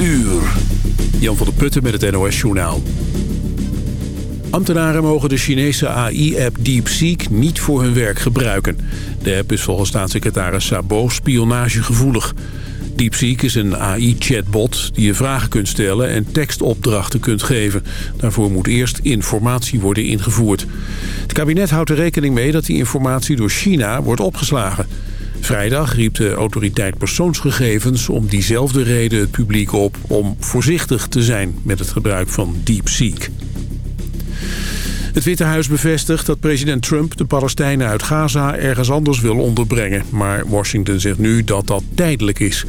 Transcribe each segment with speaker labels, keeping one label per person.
Speaker 1: uur. Jan van der Putten met het NOS-journaal. Ambtenaren mogen de Chinese AI-app DeepSeek niet voor hun werk gebruiken. De app is volgens staatssecretaris Sabo spionagegevoelig. DeepSeek is een AI-chatbot die je vragen kunt stellen en tekstopdrachten kunt geven. Daarvoor moet eerst informatie worden ingevoerd. Het kabinet houdt er rekening mee dat die informatie door China wordt opgeslagen. Vrijdag riep de autoriteit persoonsgegevens om diezelfde reden het publiek op... om voorzichtig te zijn met het gebruik van DeepSeek. Het Witte Huis bevestigt dat president Trump de Palestijnen uit Gaza ergens anders wil onderbrengen. Maar Washington zegt nu dat dat tijdelijk is.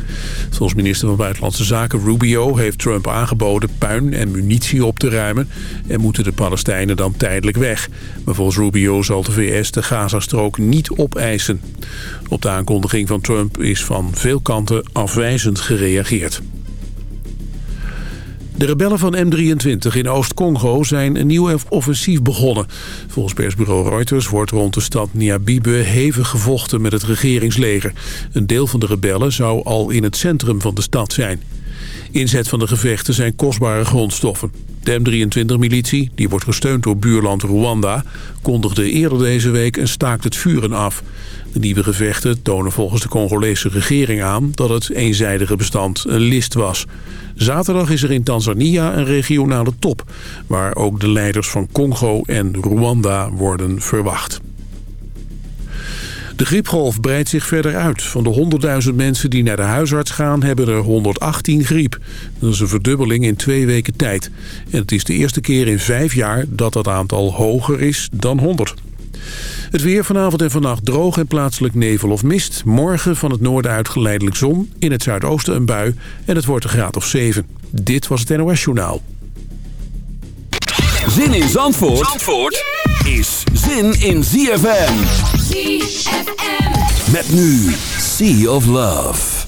Speaker 1: Volgens minister van Buitenlandse Zaken Rubio heeft Trump aangeboden puin en munitie op te ruimen. En moeten de Palestijnen dan tijdelijk weg. Maar volgens Rubio zal de VS de Gazastrook niet opeisen. Op de aankondiging van Trump is van veel kanten afwijzend gereageerd. De rebellen van M23 in Oost-Congo zijn een nieuw offensief begonnen. Volgens persbureau Reuters wordt rond de stad Niabibe hevig gevochten met het regeringsleger. Een deel van de rebellen zou al in het centrum van de stad zijn. Inzet van de gevechten zijn kostbare grondstoffen. De M23-militie, die wordt gesteund door buurland Rwanda... kondigde eerder deze week een staakt het vuren af. De nieuwe gevechten tonen volgens de Congolese regering aan... dat het eenzijdige bestand een list was. Zaterdag is er in Tanzania een regionale top... waar ook de leiders van Congo en Rwanda worden verwacht. De griepgolf breidt zich verder uit. Van de 100.000 mensen die naar de huisarts gaan, hebben er 118 griep. Dat is een verdubbeling in twee weken tijd. En het is de eerste keer in vijf jaar dat dat aantal hoger is dan 100. Het weer vanavond en vannacht droog en plaatselijk nevel of mist. Morgen van het noorden uit geleidelijk zon. In het zuidoosten een bui en het wordt een graad of 7. Dit was het NOS Journaal.
Speaker 2: Zin in Zandvoort, Zandvoort is zin in ZFM. ZFM. Met nu Sea of Love.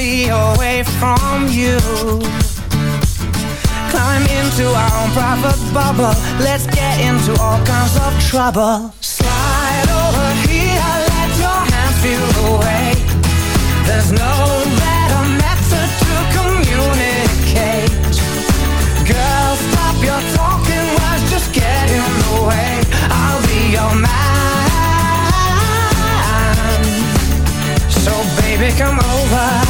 Speaker 3: Me away from you. Climb into our own private bubble, let's get into all kinds of trouble. Slide over here, let your hands feel the way. There's no better method to communicate. Girl, stop your talking, words just get in the way. I'll be your man. So baby, come over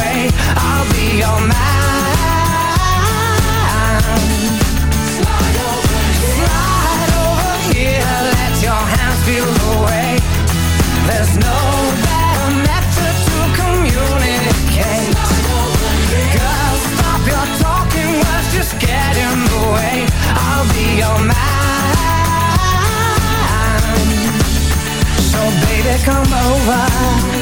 Speaker 3: I'll be your man. Slide over here, let your hands feel the way. There's no better method to communicate. Your talking words, just get in the way. I'll be your man. So baby, come over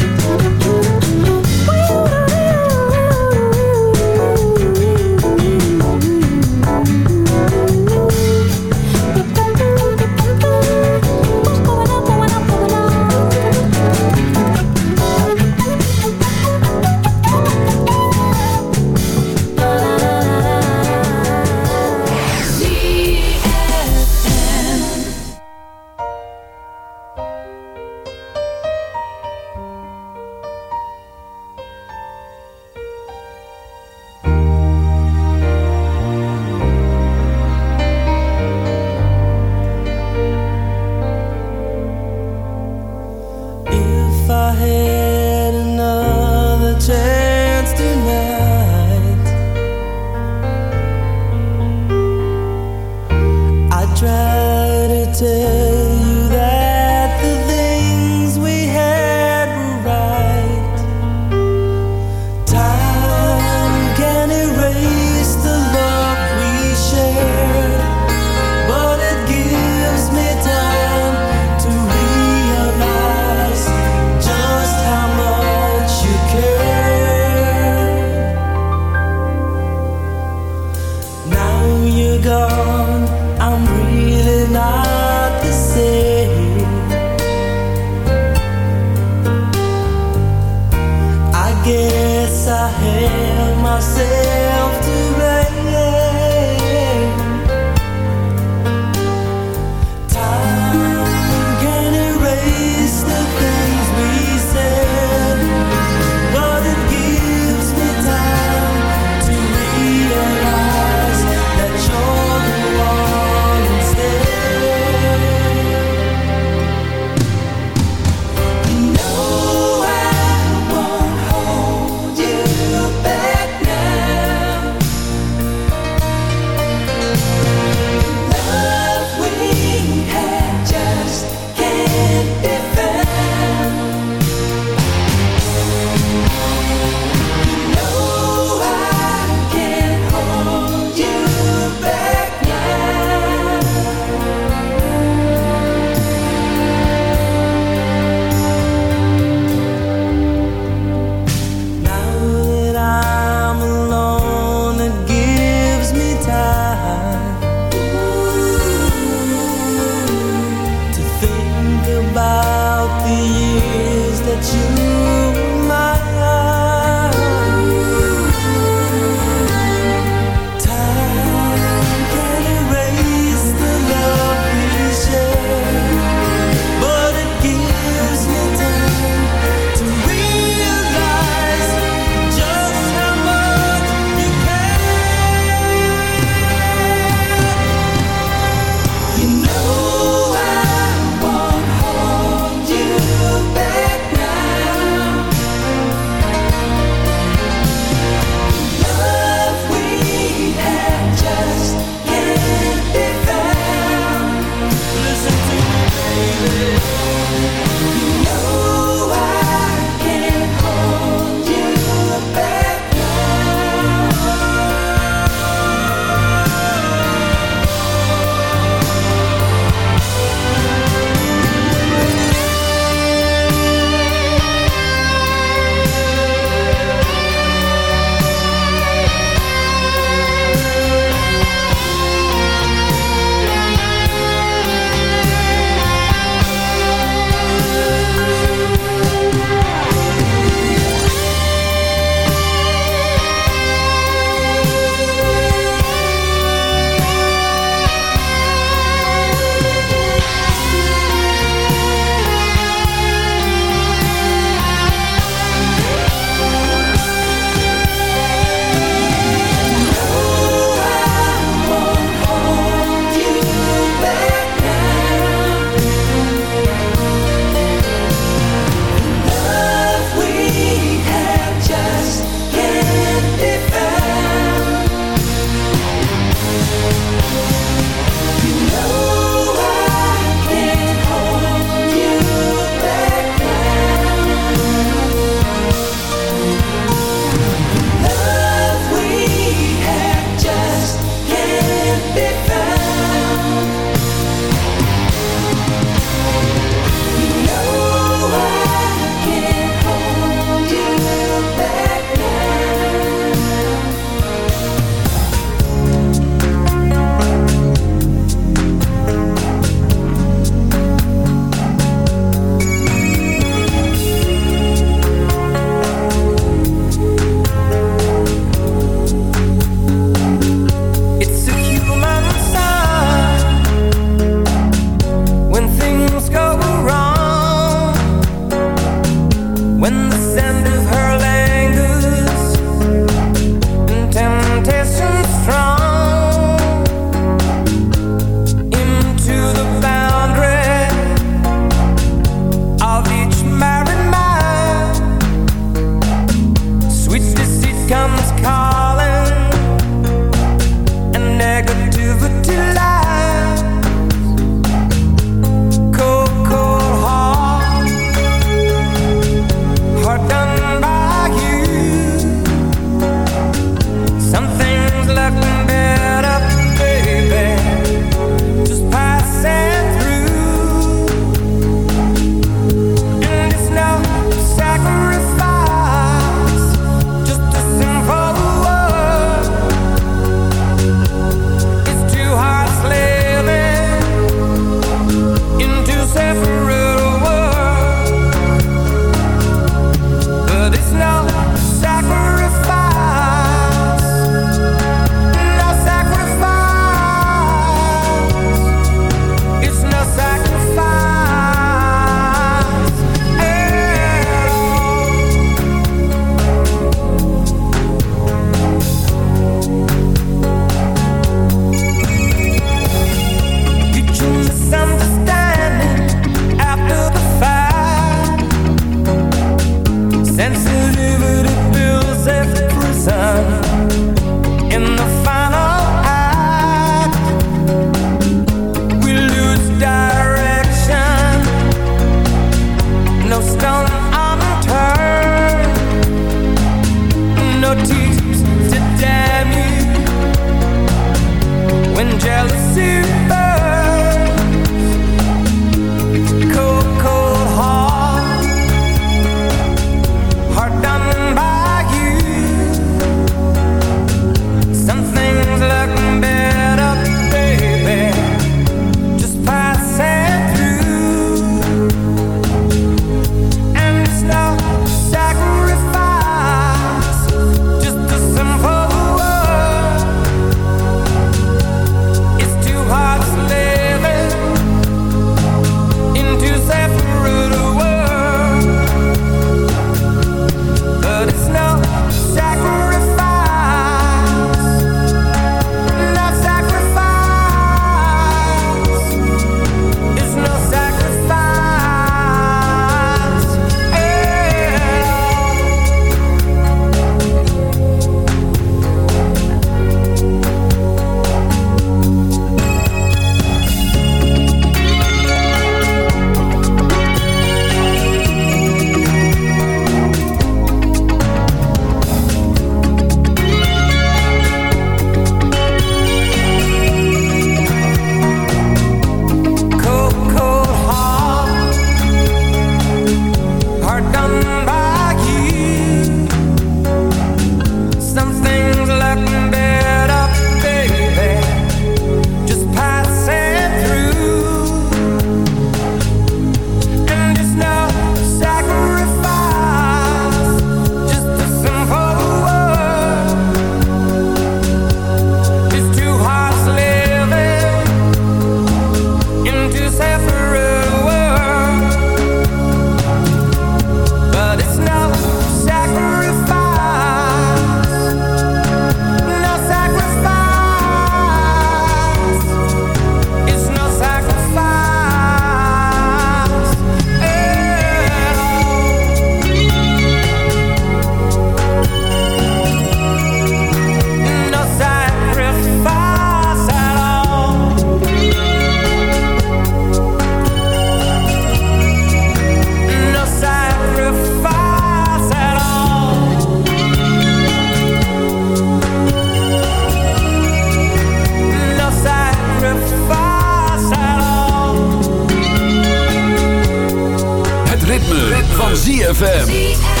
Speaker 4: ZFM.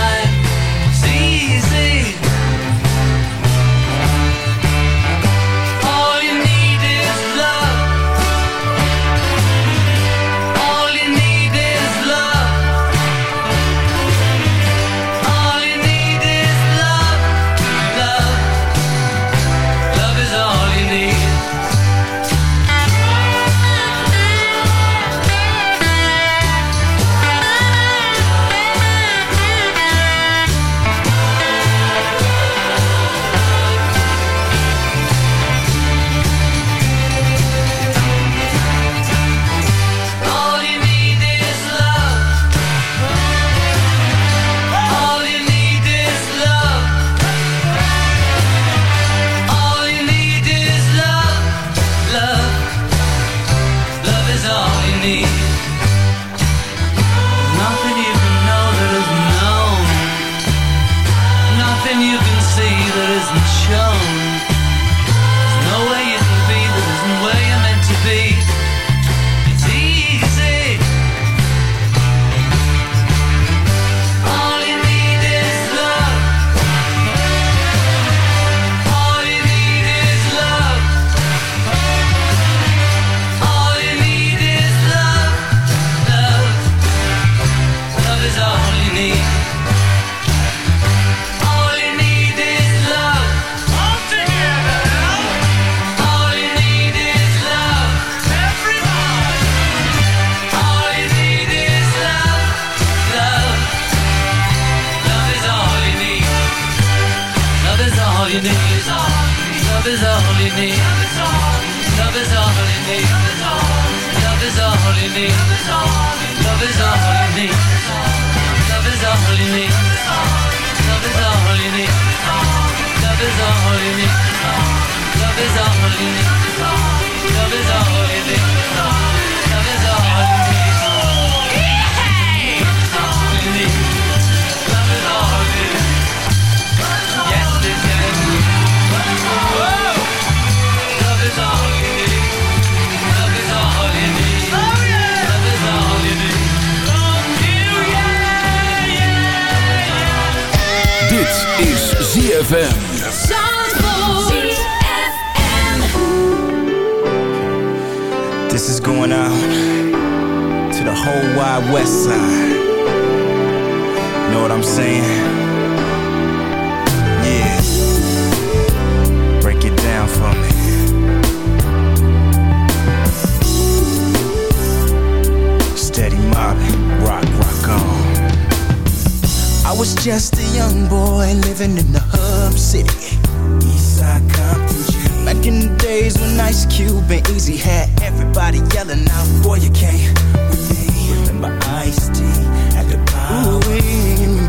Speaker 5: Just a young boy living in the hub city. Eastside Compton G. Back in the days when Ice Cube and Eazy had everybody yelling out, Boy, you can't with me. Remember Ice T at the power.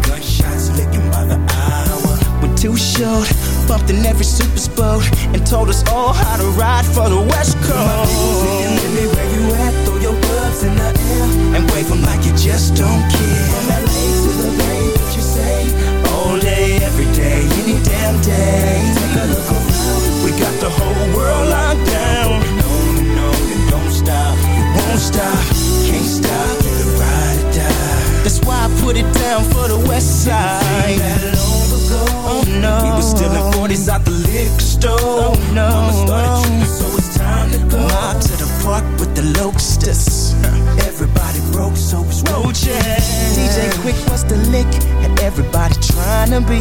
Speaker 5: Gunshots licking by the hour. We're too short, bumped in every super boat, and told us all how to ride for the West Coast. where you at, throw your gloves in the air, and wave 'em like you just don't care. Damn. Take a look around, we got the whole world locked down. No, no, no, don't stop, you won't stop, can't stop, you ride or die. That's why I put it down for the West Side. Oh no, we was stealing 40s out the liquor store. Oh no, Mama started tripping, so it's time to go. Mob to the park with the locusts. Everybody broke, so it's roaches. DJ Quik was the lick, and everybody trying to be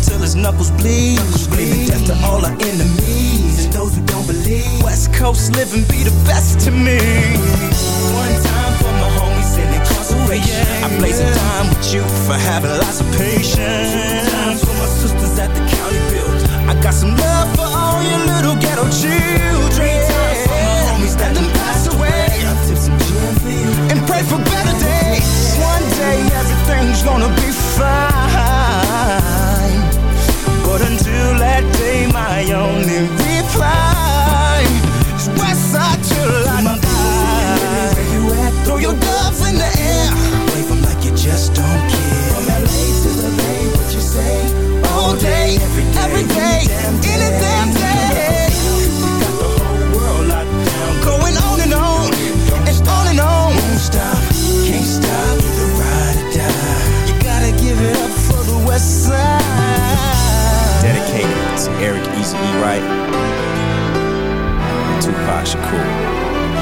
Speaker 5: until his knuckles bleed. Screaming death to all our enemies and those who don't believe. West Coast living be the best to me. One time for my homies in incarceration. I blaze a time with you for having lots of patience. Two times for my sisters at the county build. I got some love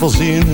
Speaker 2: zoveel zin.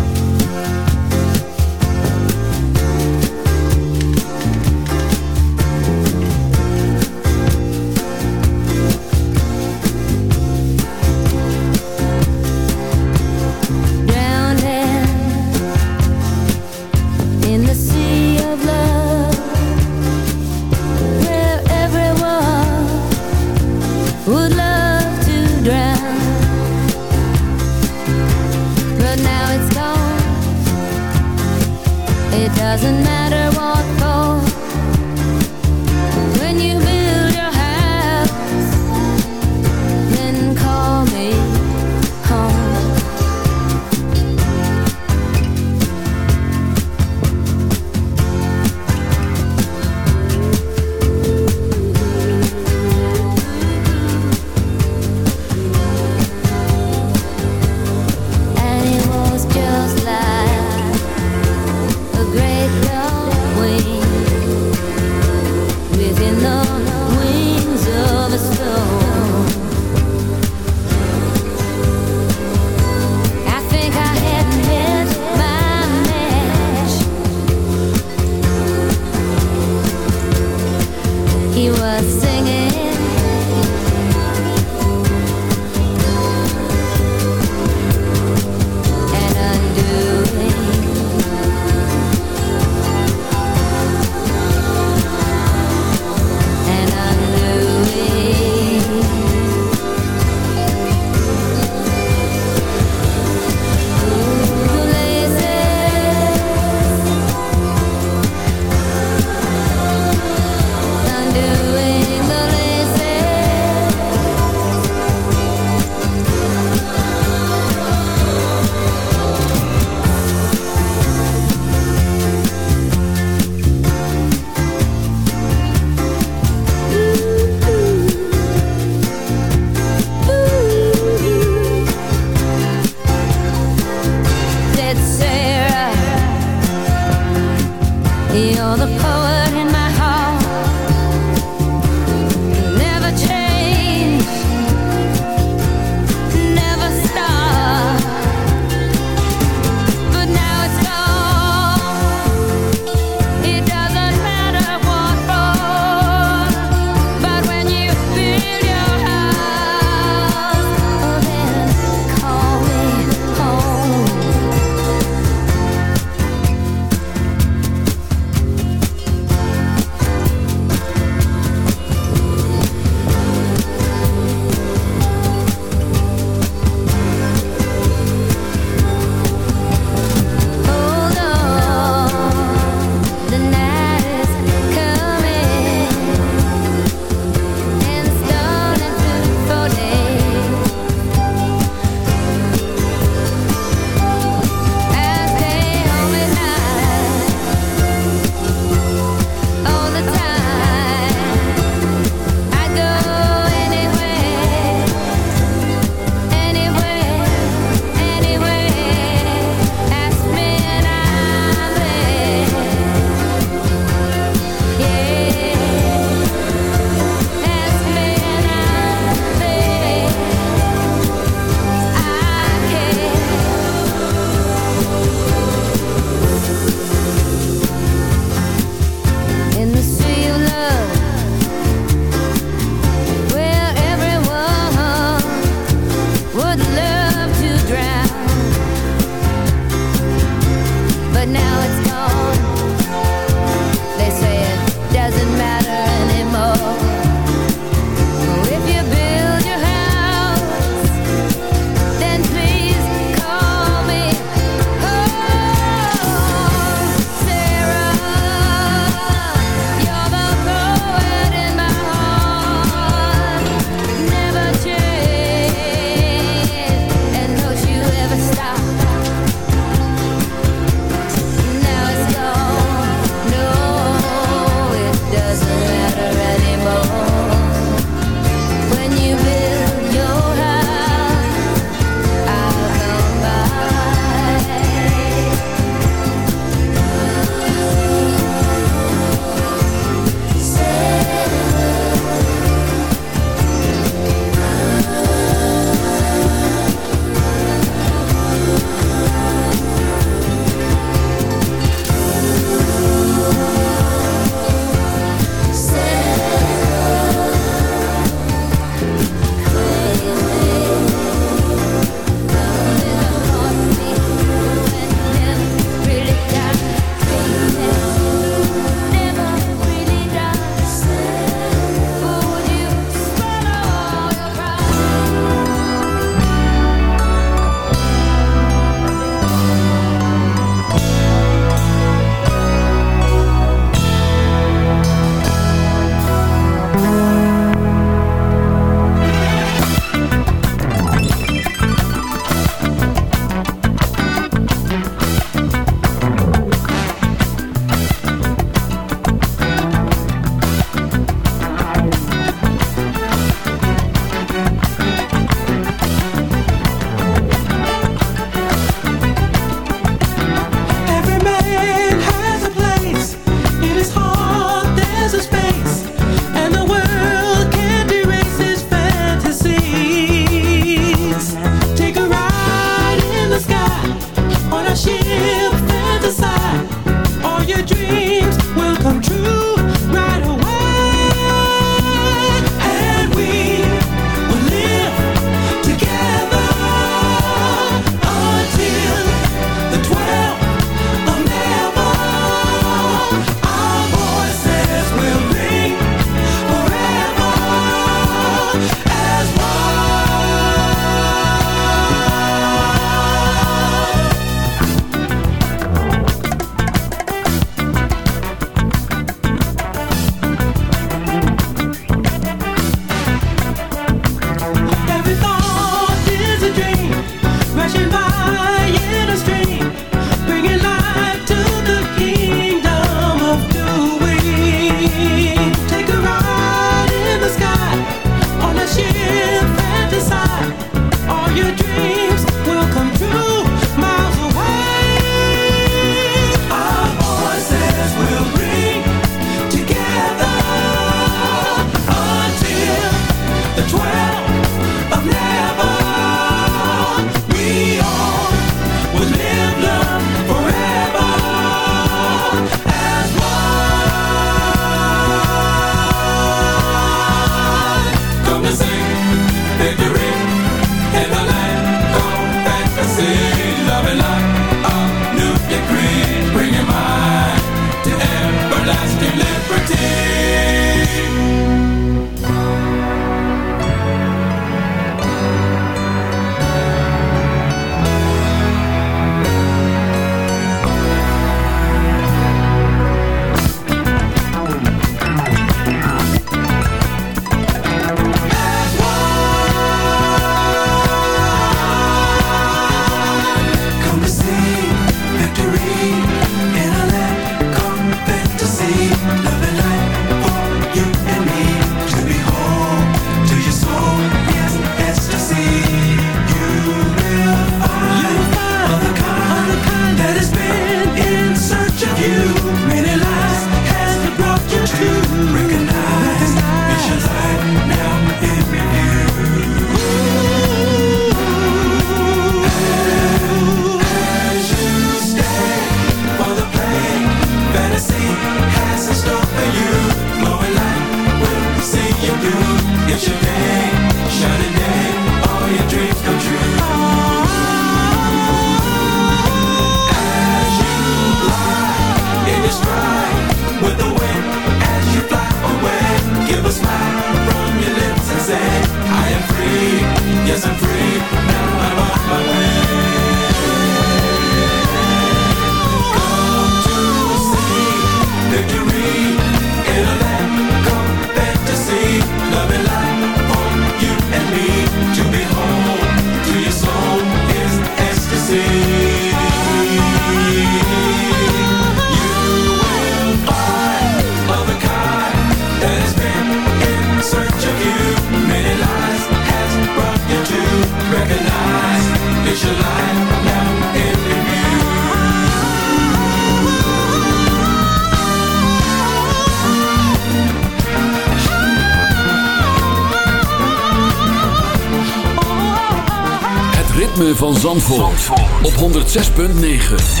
Speaker 2: 6.9